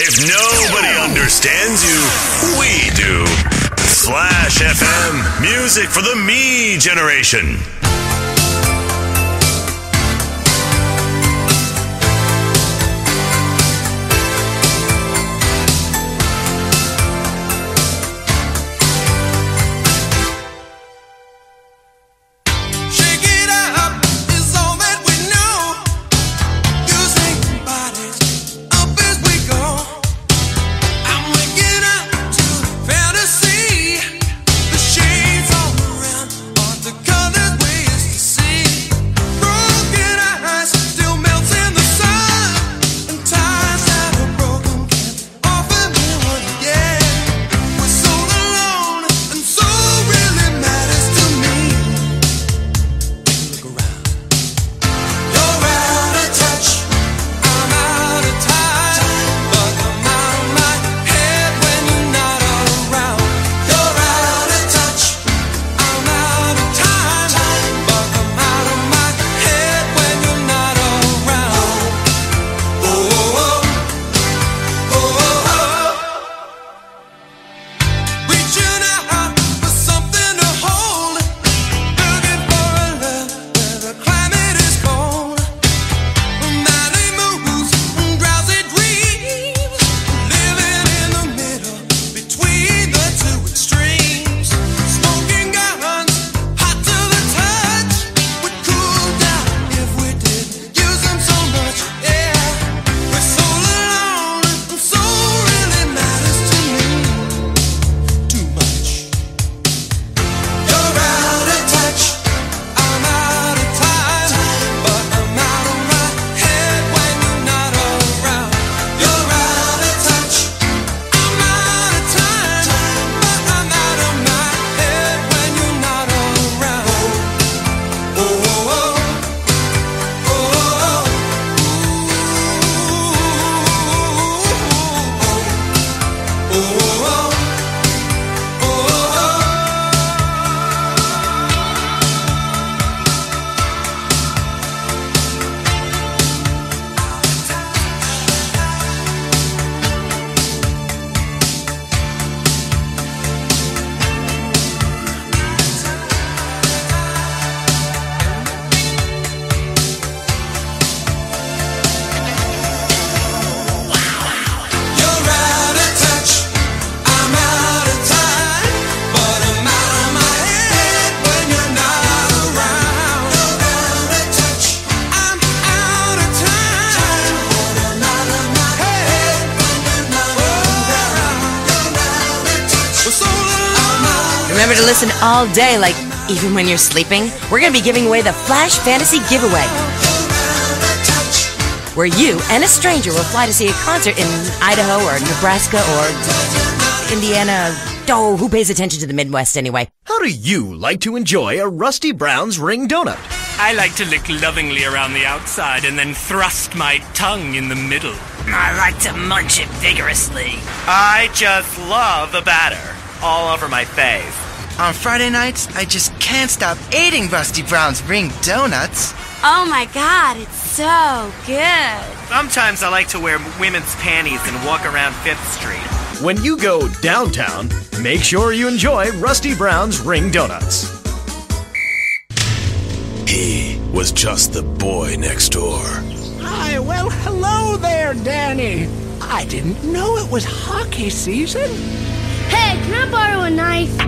If nobody understands you, we do. Flash FM, music for the me generation. All day, like even when you're sleeping. We're going to be giving away the Flash Fantasy Giveaway, where you and a stranger will fly to see a concert in Idaho or Nebraska or Indiana. Oh, who pays attention to the Midwest anyway? How do you like to enjoy a Rusty Brown's ring donut? I like to lick lovingly around the outside and then thrust my tongue in the middle. I like to munch it vigorously. I just love the batter all over my face. On Friday nights, I just can't stop eating Rusty Brown's ring donuts. Oh my god, it's so good. Sometimes I like to wear women's panties and walk around Fifth Street. When you go downtown, make sure you enjoy Rusty Brown's ring donuts. He was just the boy next door. Hi, well, hello there, Danny. I didn't know it was hockey season. Hey, can I borrow a knife?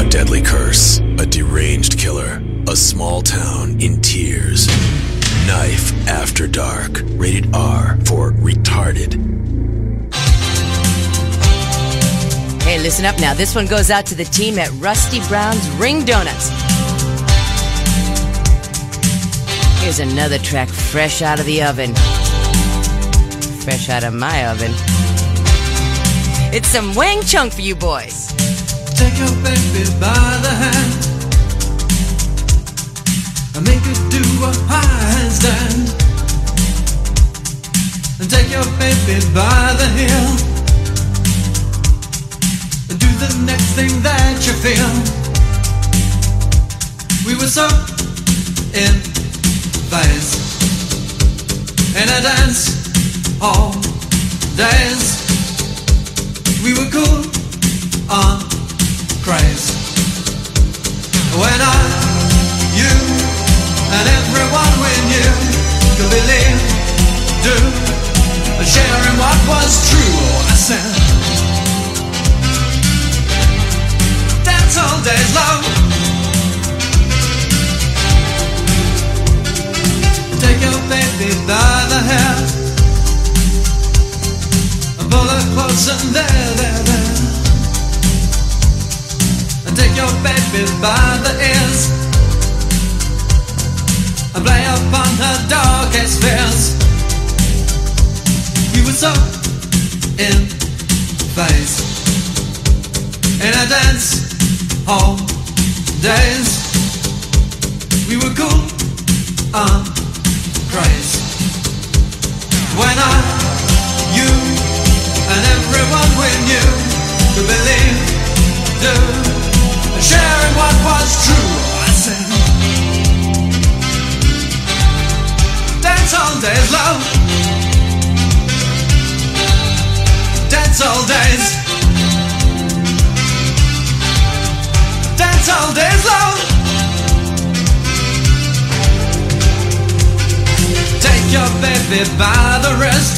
A deadly curse, a deranged killer, a small town in tears. Knife After Dark, rated R for retarded. Hey, listen up now. This one goes out to the team at Rusty Brown's Ring Donuts. Here's another track fresh out of the oven. Fresh out of my oven. It's some Wang Chung for you boys. Take your baby by the hand and make her do a handstand. And take your baby by the heel and do the next thing that you feel. We were so in phase in a dance hall days. We were cool on craze. When I, you, and everyone we knew could believe, do, sharing what was true. I said, dance all days long. Take your baby by the hair pull her close and there, there, there. And take your baby by the ears and play upon her darkest fears. We were so in phase in a dance hall days. We were cool on craze. When I, you, and everyone we knew could believe, do, sharing what was true. I said, dance all days, love. Dance all days. Dance all days, love. Take your baby by the wrist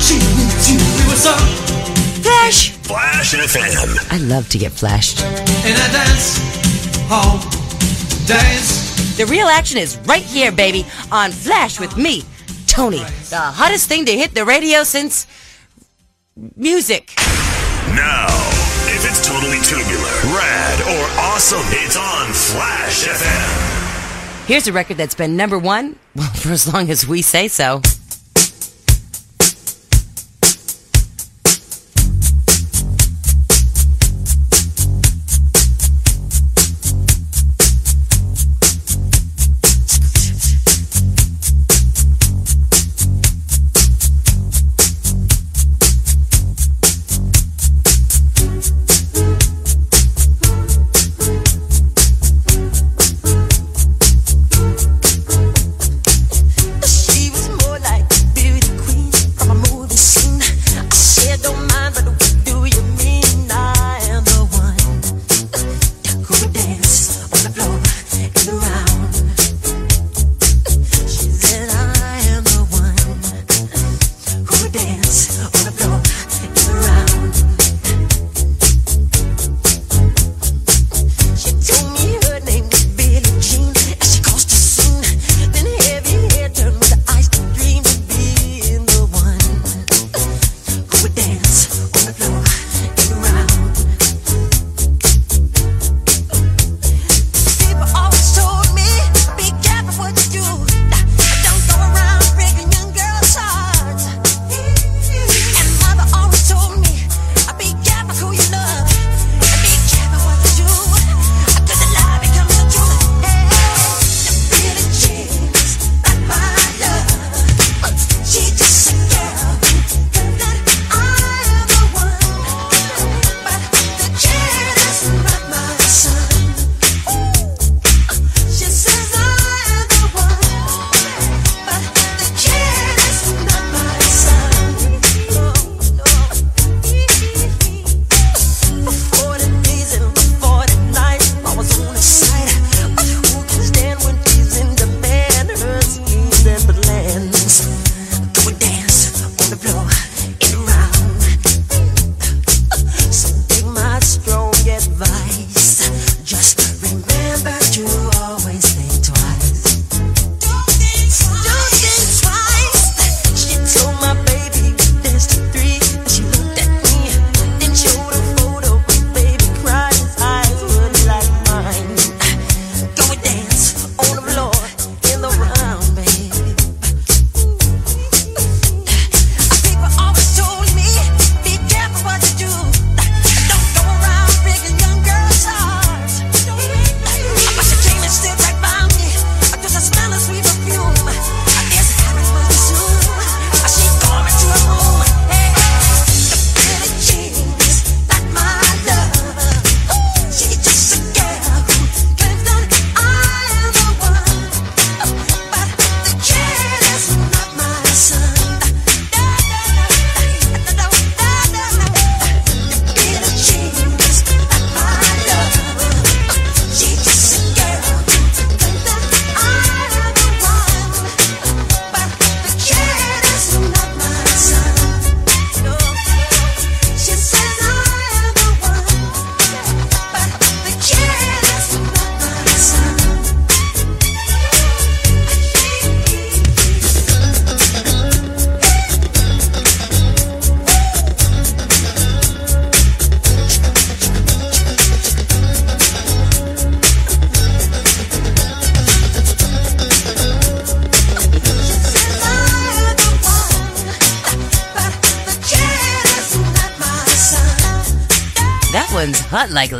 she needs you We were so Flash! Flash FM. I love to get flashed. in a dance hall days The real action is right here, baby, on Flash with me, Tony. The hottest thing to hit the radio since music. Now, if it's totally tubular, rad, or awesome, it's on Flash FM. Here's a record that's been number one, well, for as long as we say so.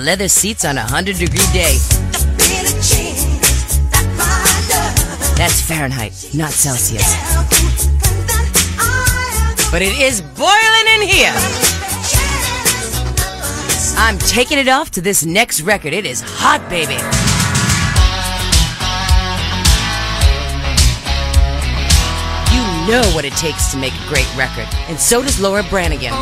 Leather seats on a 100 degree day. That's Fahrenheit, not Celsius. But it is boiling in here. I'm taking it off to this next record. It is hot, baby. You know what it takes to make a great record, and so does Laura Branigan.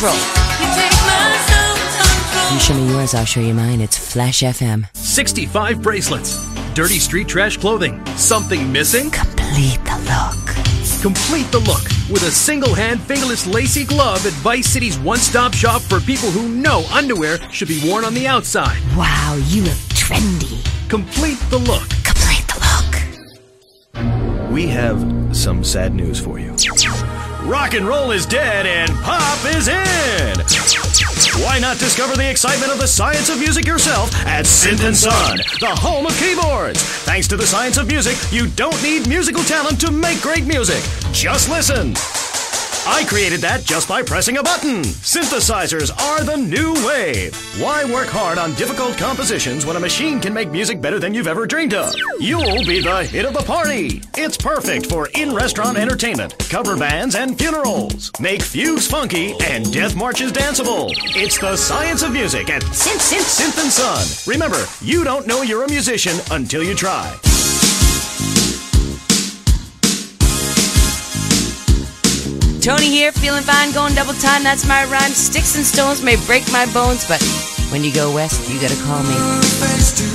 Self control. You show me yours, I'll show you mine. It's Flash FM. 65 bracelets. Dirty street trash clothing. Something missing? Complete the look. Complete the look with a single hand fingerless lacy glove at Vice City's one stop shop for people who know underwear should be worn on the outside. Wow, you look trendy. Complete the look. Complete the look. We have some sad news for you. Rock and roll is dead and pop is in. Why not discover the excitement of the science of music yourself at Synth and Son, the home of keyboards? Thanks to the science of music, you don't need musical talent to make great music. Just listen. I created that just by pressing a button. Synthesizers are the new wave. Why work hard on difficult compositions when a machine can make music better than you've ever dreamed of? You'll be the hit of the party. It's perfect for in restaurant entertainment, cover bands, and funerals. Make fugues funky and death marches danceable. It's the science of music at Synth, Synth, Synth and Son. Remember, you don't know you're a musician until you try. Tony here, feeling fine, going double time. That's my rhyme. Sticks and stones may break my bones, but when you go west, you gotta call me.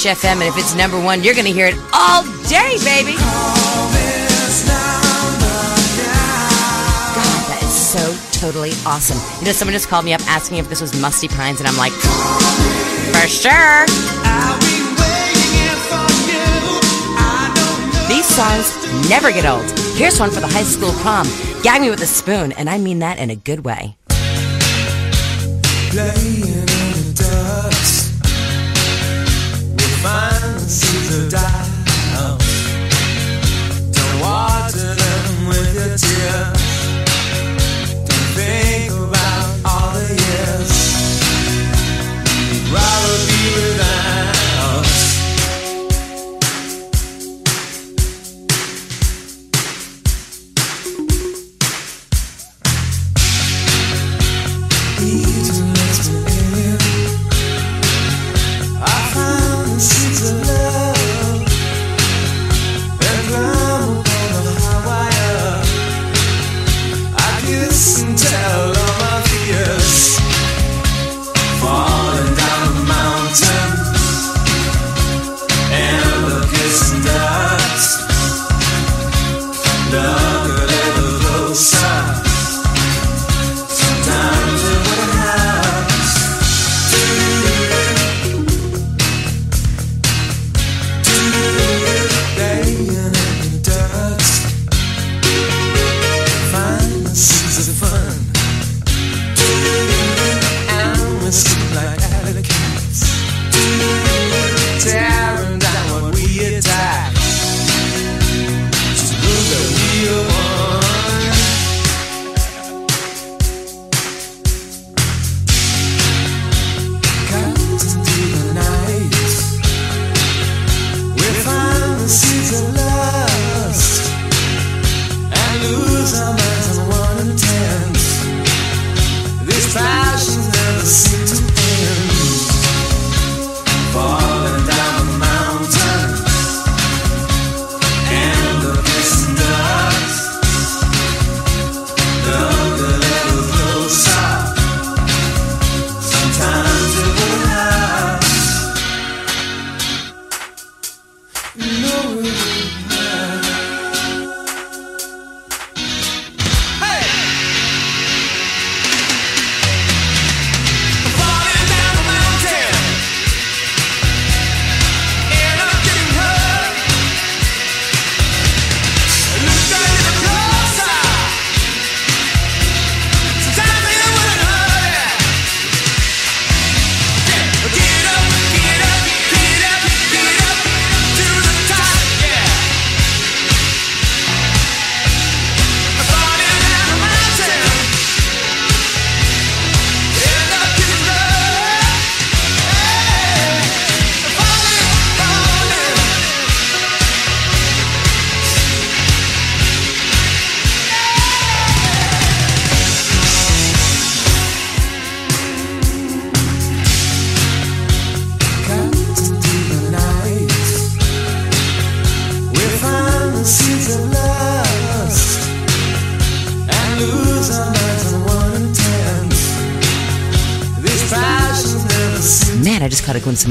Flash FM, and if it's number one, you're going to hear it all day, baby. God, that is so totally awesome. You know, someone just called me up asking if this was Musty Pines, and I'm like, for sure. These songs never get old. Here's one for the high school prom. Gag me with a spoon, and I mean that in a good way. Playing.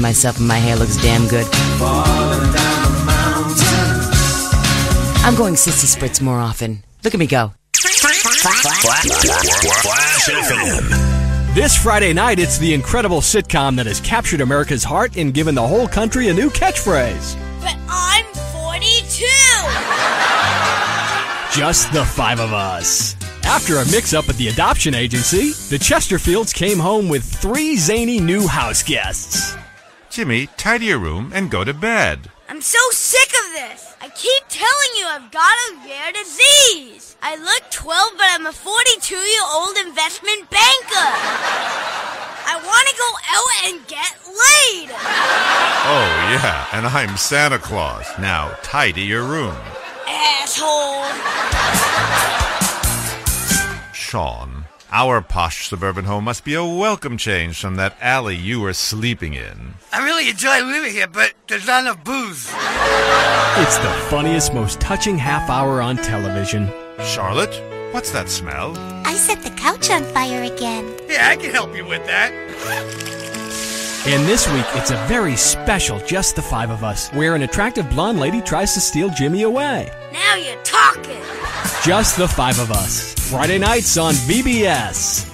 Just caught a glimpse of myself and my hair looks damn good. falling down the mountain. I'm going sissy spritz more often. Look at me go. Flash FM. This Friday night, it's the incredible sitcom that has captured America's heart and given the whole country a new catchphrase. But I'm 42! Just the five of us. After a mix up at the adoption agency, the Chesterfields came home with three zany new house guests. Jimmy, tidy your room and go to bed. I'm so sick of this! I keep telling you I've got a rare disease! I look 12, but I'm a 42 year old investment banker! I want to go out and get laid! Oh, yeah, and I'm Santa Claus. Now, tidy your room. Asshole! Sean, our posh suburban home must be a welcome change from that alley you were sleeping in. I really enjoy living here, but there's not enough booze. It's the funniest, most touching half hour on television. Charlotte, what's that smell? I set the couch on fire again. Yeah, I can help you with that. And this week, it's a very special Just the Five of Us, where an attractive blonde lady tries to steal Jimmy away. Now you're talking! Just the Five of Us. Friday nights on VBS.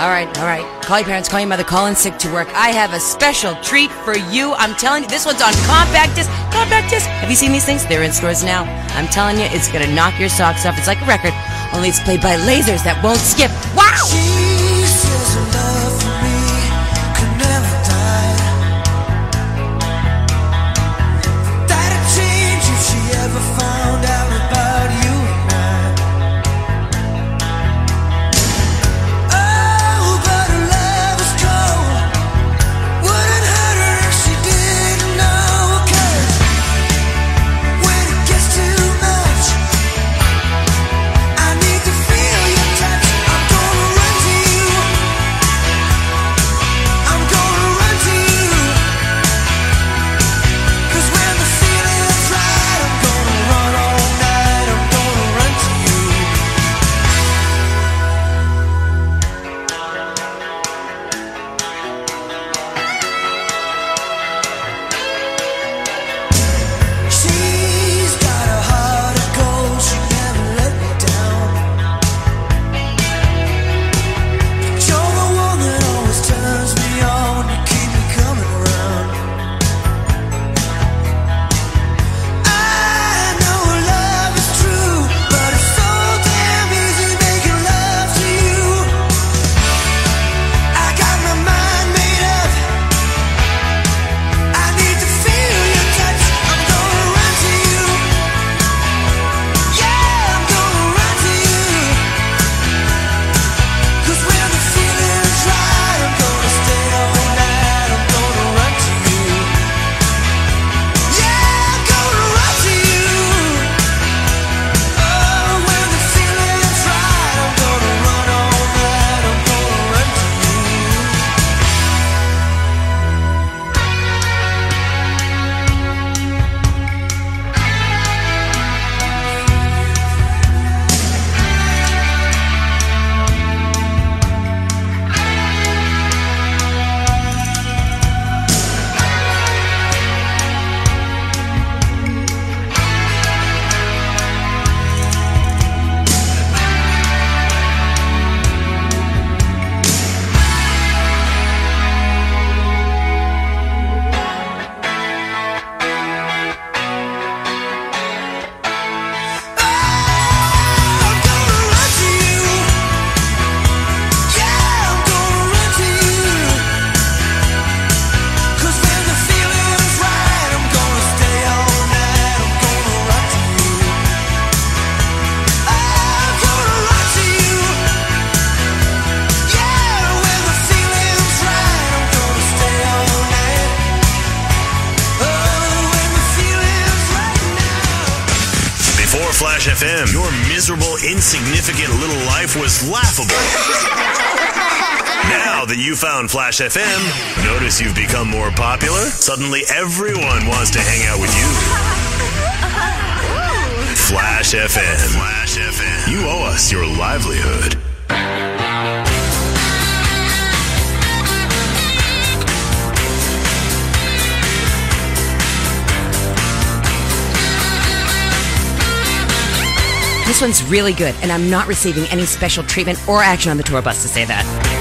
All right, all right. Call your parents, call your mother, call in sick to work. I have a special treat for you. I'm telling you, this one's on compact disc. Compact disc. Have you seen these things? They're in stores now. I'm telling you, it's gonna knock your socks off. It's like a record, only it's played by lasers that won't skip. Wow! She Flash FM. Your miserable, insignificant little life was laughable. now that you found Flash FM, notice you've become more popular. Suddenly everyone wants to hang out with you. Flash FM. Flash FM. You owe us your livelihood. This one's really good, and I'm not receiving any special treatment or action on the tour bus to say that.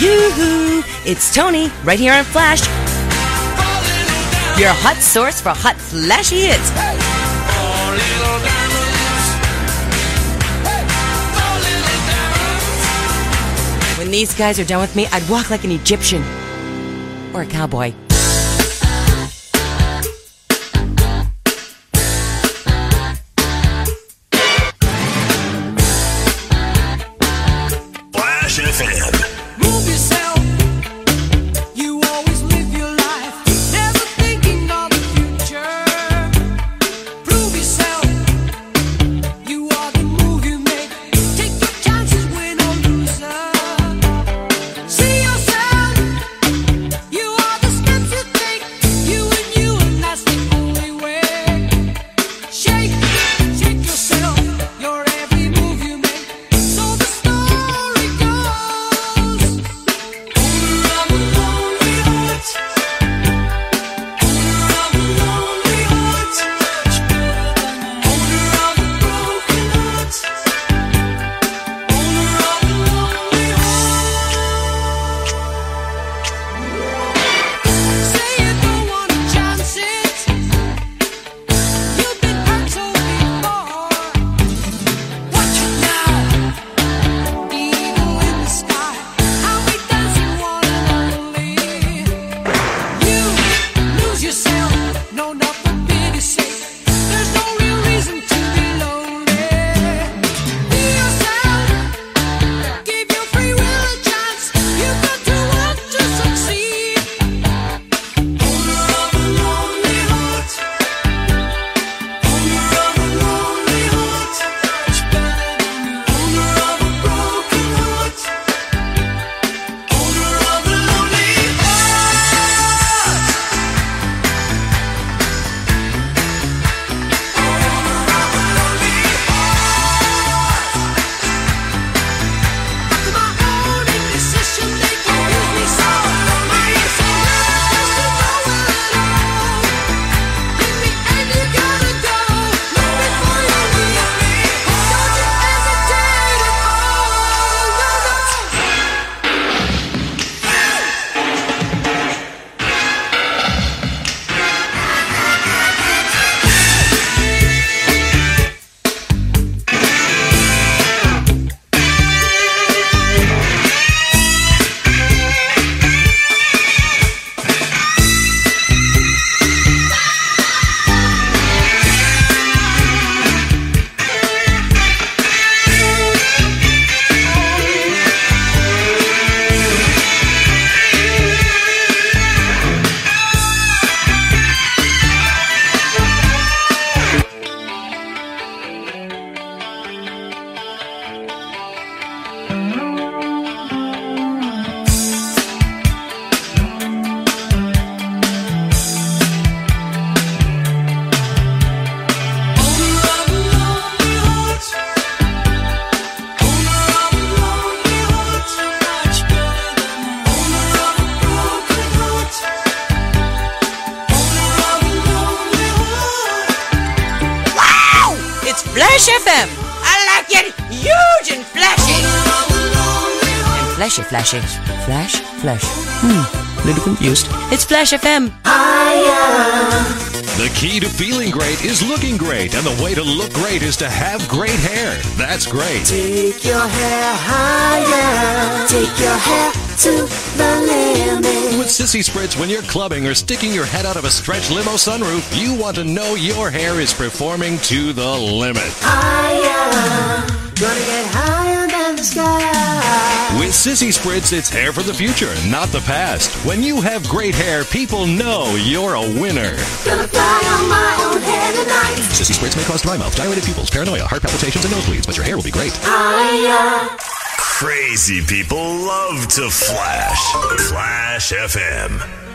Yoo-hoo! It's Tony, right here on Flash. Your hot source for hot, flashy hits. When these guys are done with me, I'd walk like an Egyptian. Or a cowboy. And flashy, flashy. Flash, flash. Hmm, little confused. It's Flash FM. The key to feeling great is looking great, and the way to look great is to have great hair. That's great. Take your hair higher. Take your hair to the limit. With Sissy Spritz, when you're clubbing or sticking your head out of a stretch limo sunroof, you want to know your hair is performing to the limit. Higher. Gonna get higher than the sky. With Sissy Spritz, it's hair for the future, not the past. When you have great hair, people know you're a winner. Gonna fly on my own hair tonight. Sissy Spritz may cause dry mouth, dilated pupils, paranoia, heart palpitations, and nosebleeds, but your hair will be great. Higher. Crazy people love to flash. Flash FM.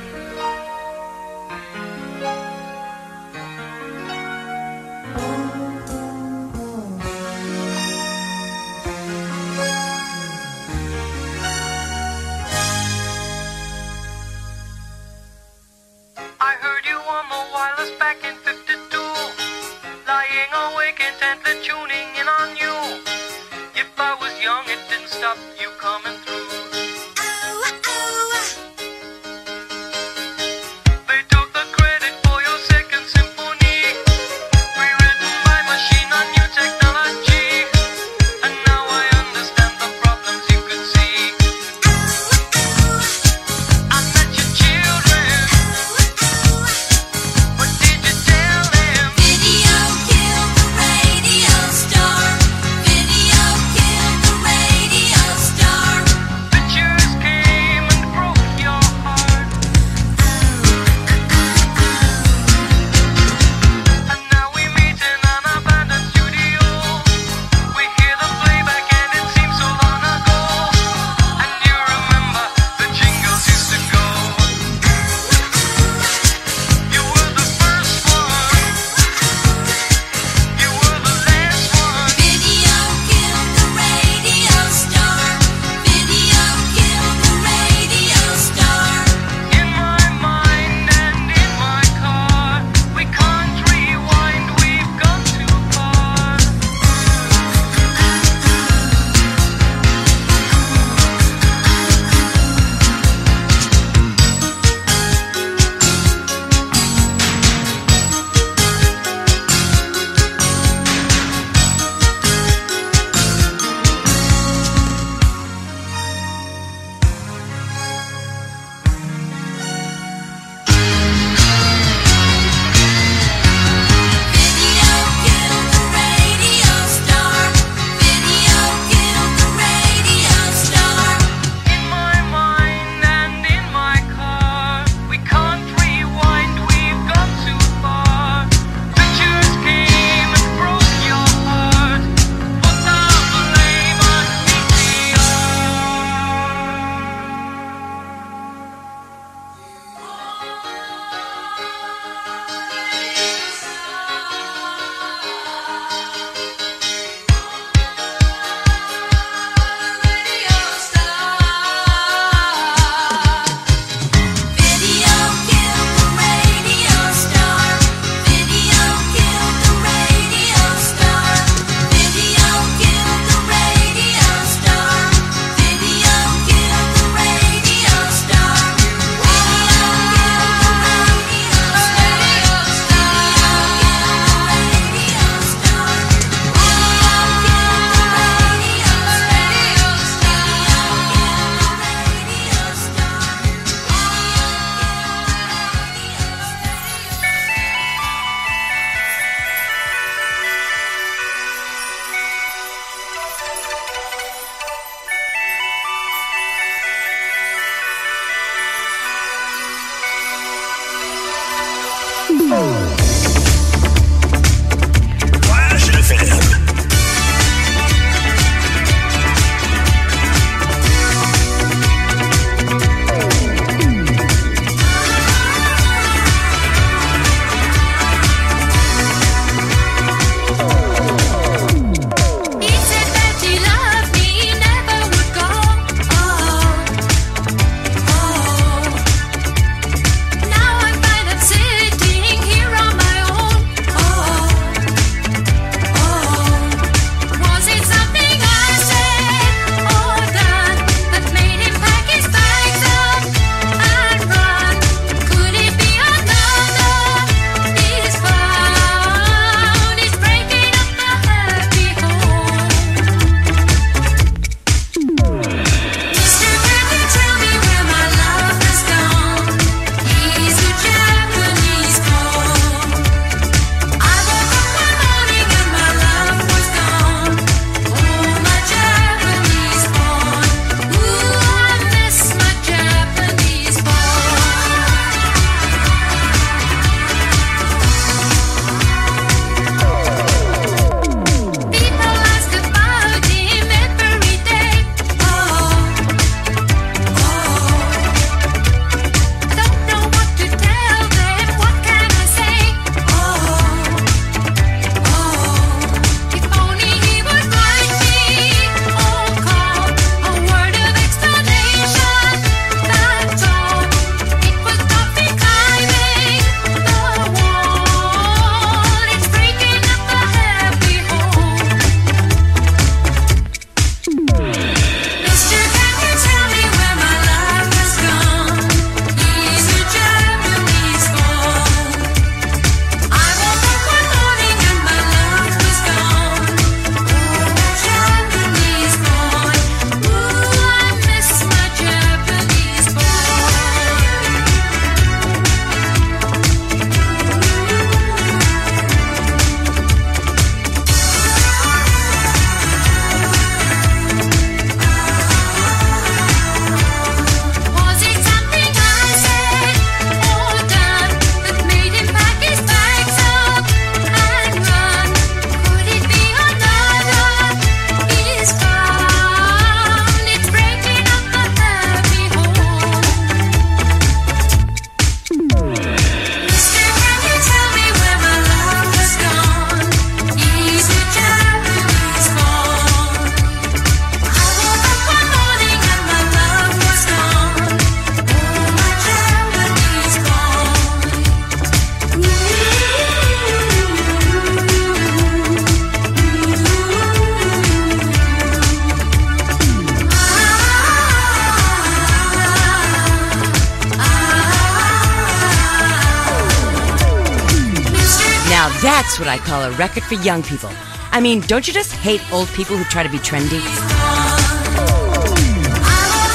Record for young people. I mean, don't you just hate old people who try to be trendy?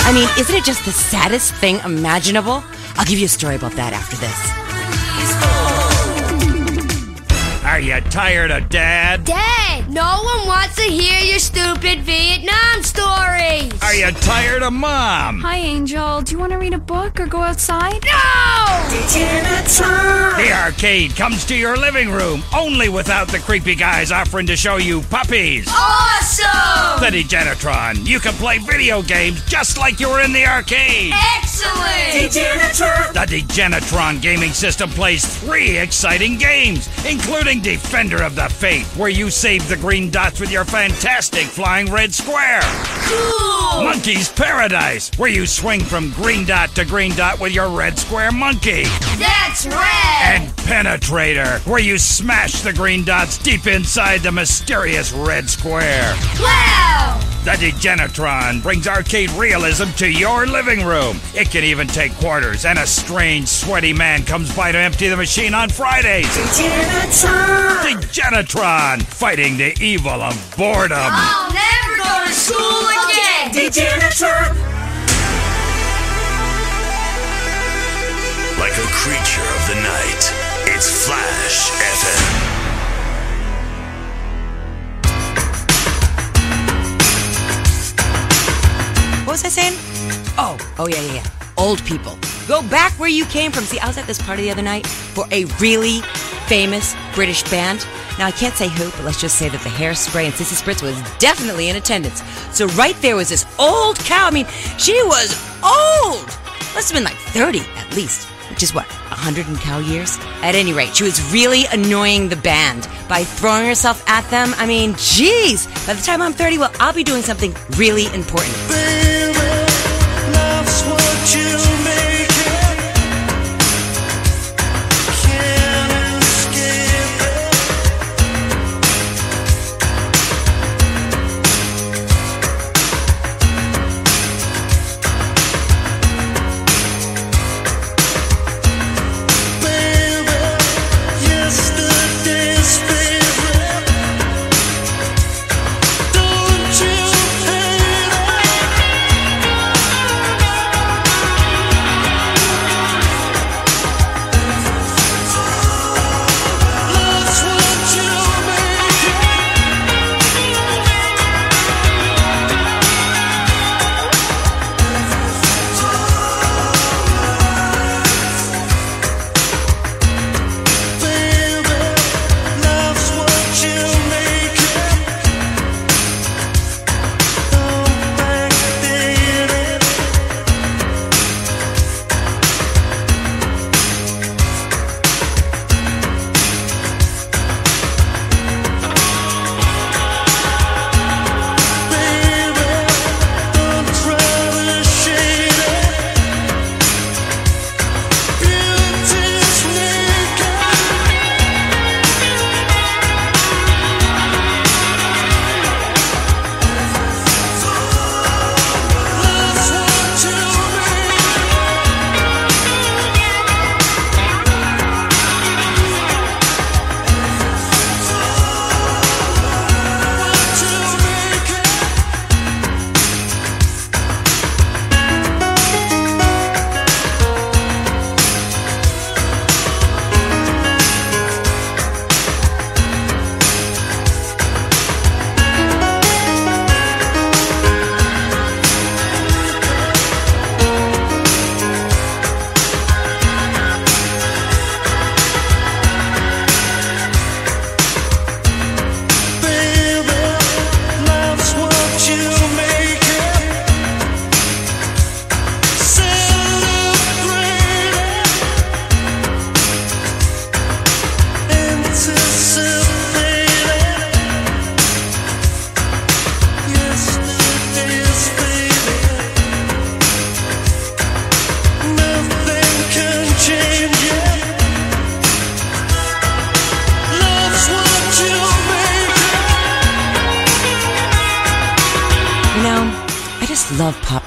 I mean, isn't it just the saddest thing imaginable? I'll give you a story about that after this. Are you tired of Dad? Dad, no one wants to hear your stupid Vietnam stories. Are you tired of Mom? Hi, Angel. Do you want to read a book or go outside? No! The arcade comes to your living room, only without the creepy guys offering to show you puppies. Awesome! The Degenatron. You can play video games just like you were in the arcade. Excellent! Degenatron. The Degenatron gaming system plays three exciting games, including Defender of the Faith, where you save the green dots with your fantastic flying red square. Cool! Monkey's Paradise, where you swing from green dot to green dot with your red square monkey. That's red! And Penetrator, where you smash the green dots deep inside the mysterious red square. Wow! The Degenatron brings arcade realism to your living room. It can even take quarters, and a strange, sweaty man comes by to empty the machine on Fridays. Degenatron! Degenatron, fighting the evil of boredom. I'll never go to school again! Degenatron! Like a creature of the night, it's Flash FM. What was I saying? Oh, oh yeah, yeah, yeah. Old people. Go back where you came from. See, I was at this party the other night for a really famous British band. Now, I can't say who, but let's just say that the hairspray and Sissy Spritz was definitely in attendance. So right there was this old cow. I mean, she was old. Must have been like 30 at least, which is what, 100 and cow years? At any rate, she was really annoying the band by throwing herself at them. I mean, geez, by the time I'm 30, well, I'll be doing something really important.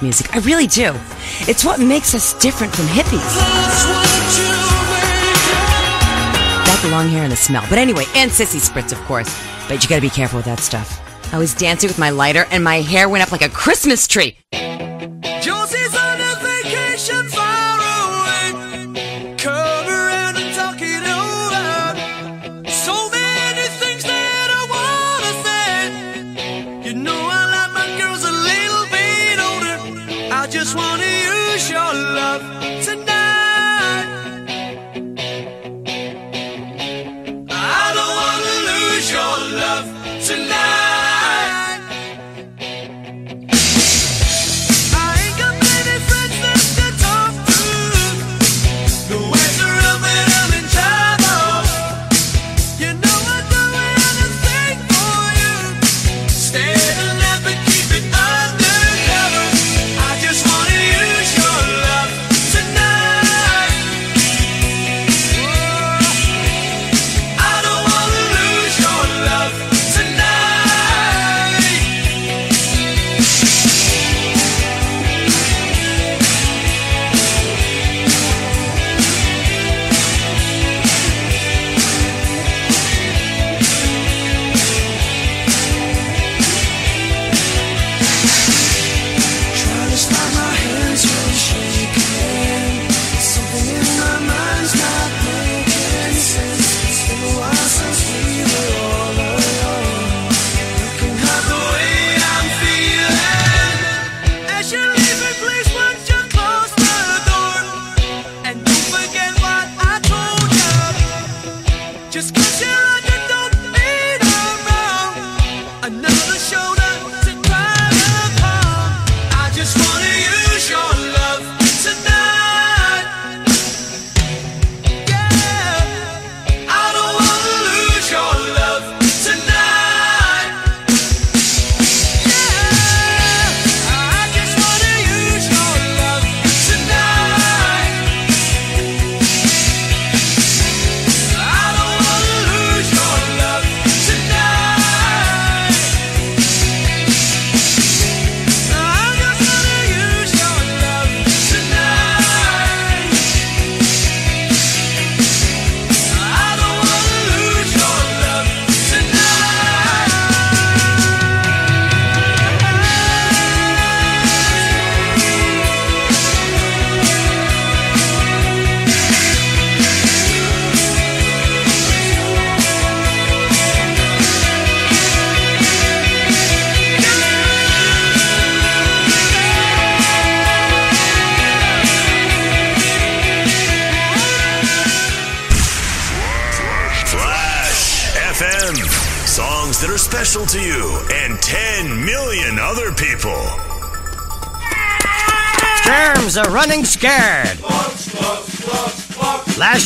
Music. I really do. It's what makes us different from hippies. That the long hair and the smell. But anyway, and sissy spritz, of course. But you gotta be careful with that stuff. I was dancing with my lighter and my hair went up like a Christmas tree.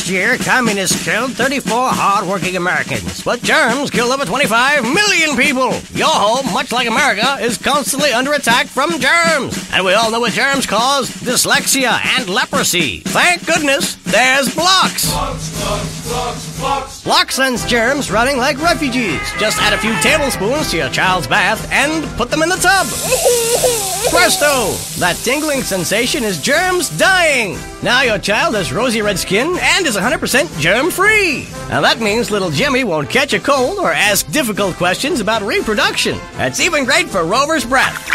Year, communists killed 34 hard-working Americans, but germs killed over 25 million people. Your home, much like America, is constantly under attack from germs. And we all know what germs cause dyslexia and leprosy. Thank goodness there's blocks. Block sends germs running like refugees. Just add a few tablespoons to your child's bath and put them in the tub. Presto! That tingling sensation is germs dying. Now your child has rosy red skin and is 100% germ free. Now that means little Jimmy won't catch a cold or ask difficult questions about reproduction. That's even great for Rover's breath.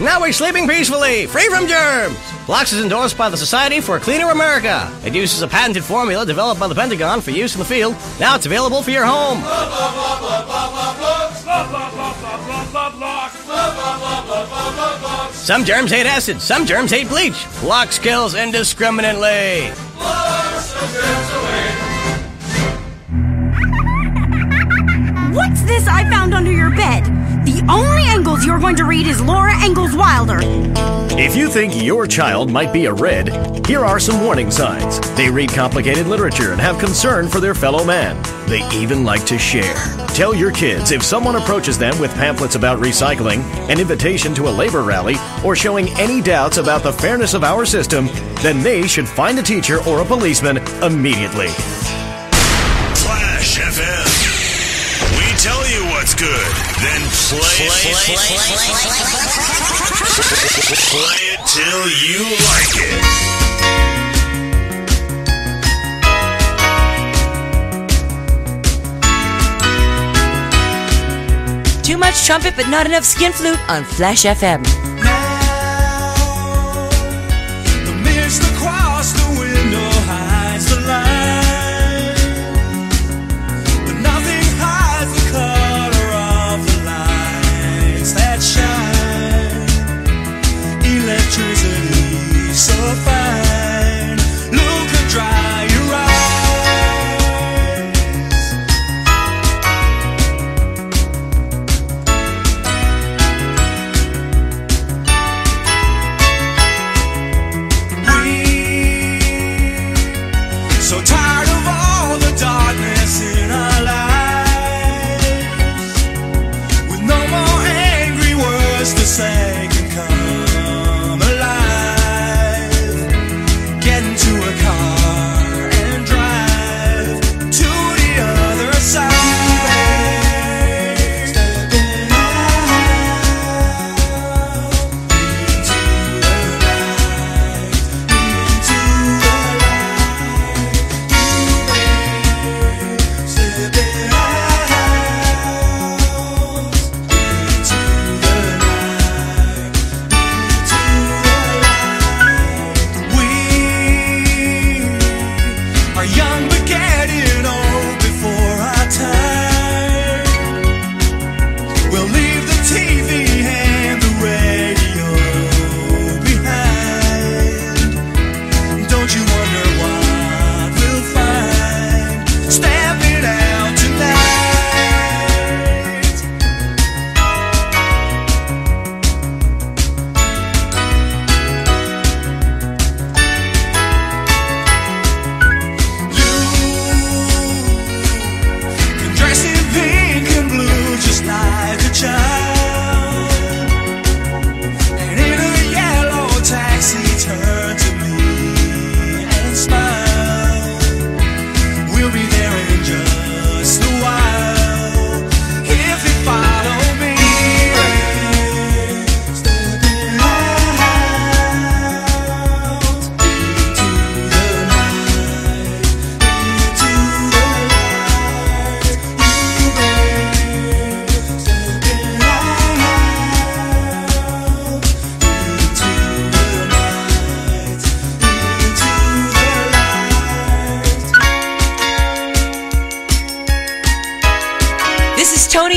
Now we're sleeping peacefully, free from germs. Blocks is endorsed by the Society for a Cleaner America. It uses a patented formula developed by the Pentagon for use in the field. Now it's available for your home. Some germs hate acid, some germs hate bleach. Blocks kills indiscriminately. What's this I found under your bed? The only Engels you're going to read is Laura Ingalls Wilder. If you think your child might be a red, here are some warning signs. They read complicated literature and have concern for their fellow man. They even like to share. Tell your kids if someone approaches them with pamphlets about recycling, an invitation to a labor rally, or showing any doubts about the fairness of our system, then they should find a teacher or a policeman immediately. what's good. Then play, play, play, play it till you like it. Too much trumpet, but not enough skin flute on Flash FM.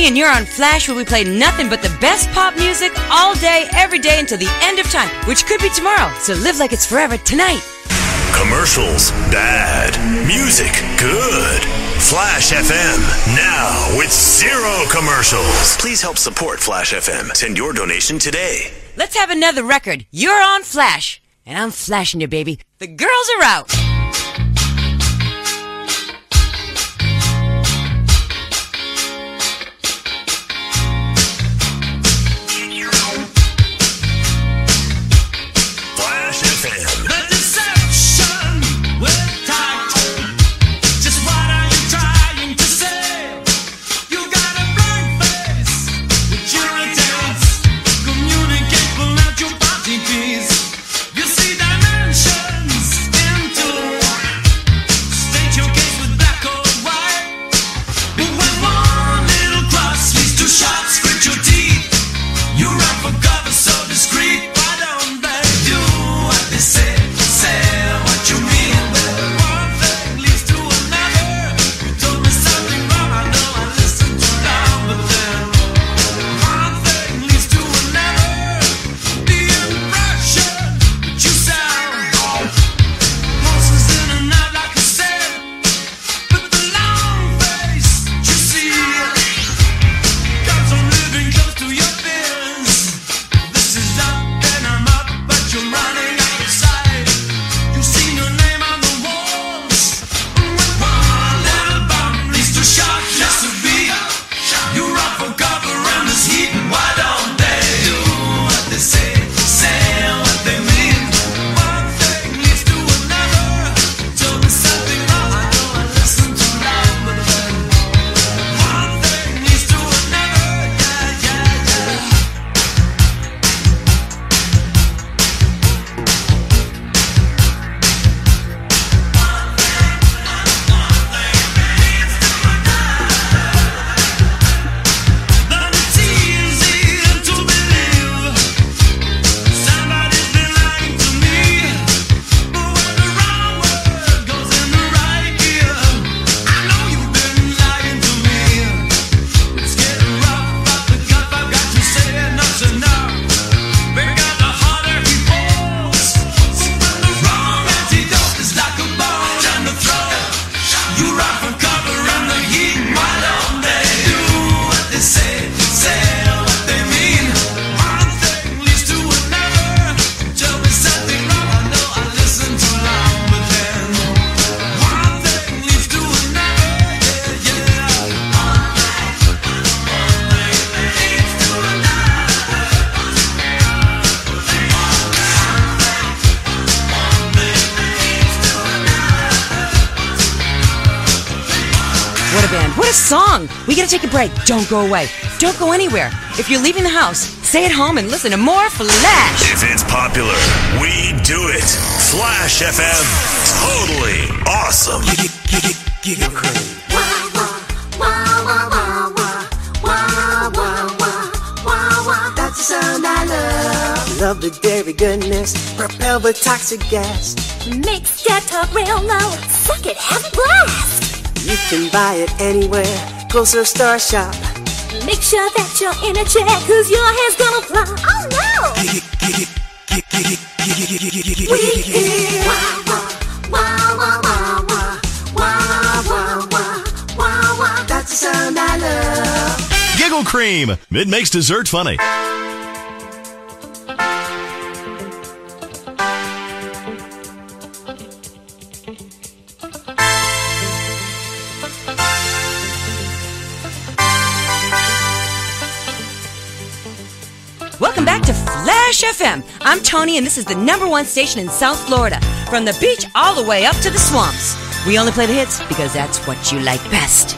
and you're on Flash where we play nothing but the best pop music all day, every day until the end of time, which could be tomorrow. So live like it's forever tonight. Commercials, bad. Music, good. Flash FM, now with zero commercials. Please help support Flash FM. Send your donation today. Let's have another record. You're on Flash, and I'm flashing you, baby. The girls are out. Don't go away. Don't go anywhere. If you're leaving the house, stay at home and listen to more Flash. If it's popular, we do it. Flash FM. Totally awesome. Giggle Cream. That's the sound I love. Love the dairy goodness, propelled with toxic gas. Makes that talk real low. Suck it, have a blast. You can buy it anywhere. Grocer Star Shop. Make sure that you're in a chair, cause your hair's gonna fly. Oh no! We hear wah wah wah wah wah wah wah wah wah wah. That's the sound I love. Giggle Cream. It makes dessert funny. FM. I'm Tony, and this is the number one station in South Florida. From the beach all the way up to the swamps. We only play the hits because that's what you like best.